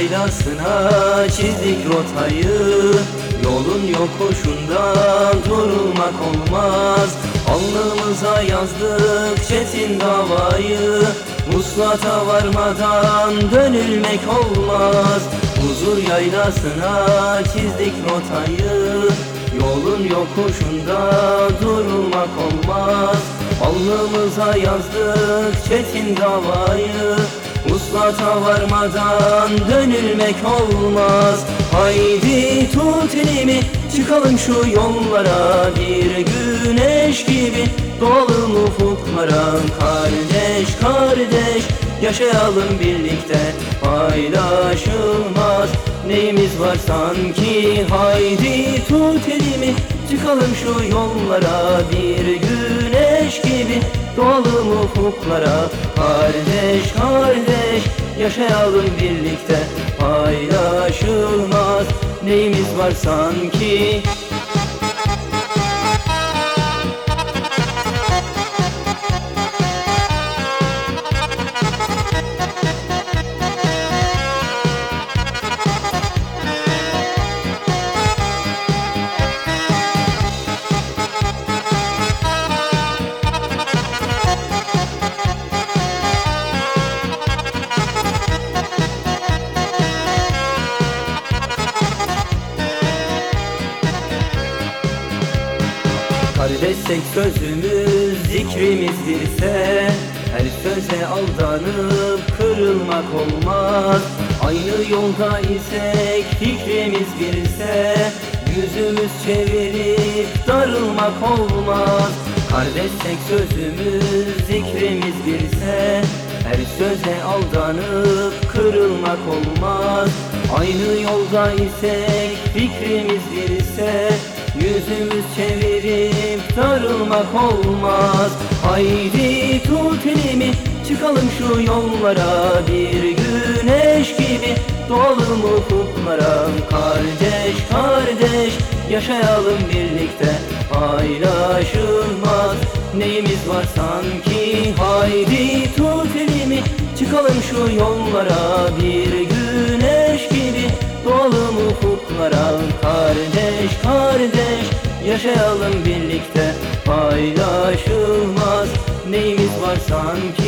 yaylasına çizdik rotayı. Yolun yokuşundan durulmak olmaz. Alnımıza yazdık çetin davayı. Muslata varmadan dönülmek olmaz. Huzur yaylasına çizdik rotayı. Yolun yokuşunda durulmak olmaz. Alnımıza yazdık çetin davayı Uslata varmadan dönülmek olmaz. Haydi tut elimi çıkalım şu yollara. Bir güneş gibi doğalım ufuklara. Kardeş kardeş yaşayalım birlikte. Paylaşılmaz neyimiz var sanki? Haydi tut elimi çıkalım şu yollara. Bir güneş gibi doğalım ufuklara. Kardeş kardeş yaşayalım birlikte. Paylaşılmaz neyimiz var sanki Kardeşsek sözümüz zikrimiz birse Her söze aldanıp kırılmak olmaz. Aynı yolda isek fikrimiz birse Yüzümüz çevirip darılmak olmaz. Kardeşsek sözümüz zikrimiz birse Her söze aldanıp kırılmak olmaz. Aynı yolda isek fikrimiz birse Yüzümüz çevirip darılmak olmaz. Haydi tut elimi çıkalım şu yollara. Bir güneş gibi doğalım ufuklara Kardeş kardeş yaşayalım birlikte. Paylaşılmaz neyimiz var sanki? Haydi tut elimi çıkalım şu yollara. Bir yaşayalım birlikte. Paylaşılmaz. Neyimiz var sanki